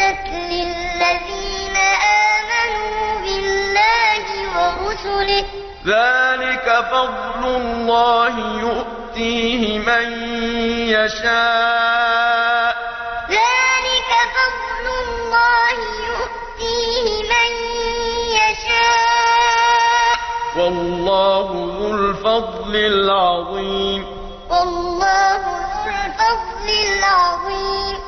أعدت للذين آمنوا بالله ورسله ذلك فضل الله يؤتيه من يشاء ذلك فضل الله يؤتيه من يشاء والله ذو الفضل العظيم والله ذو الفضل العظيم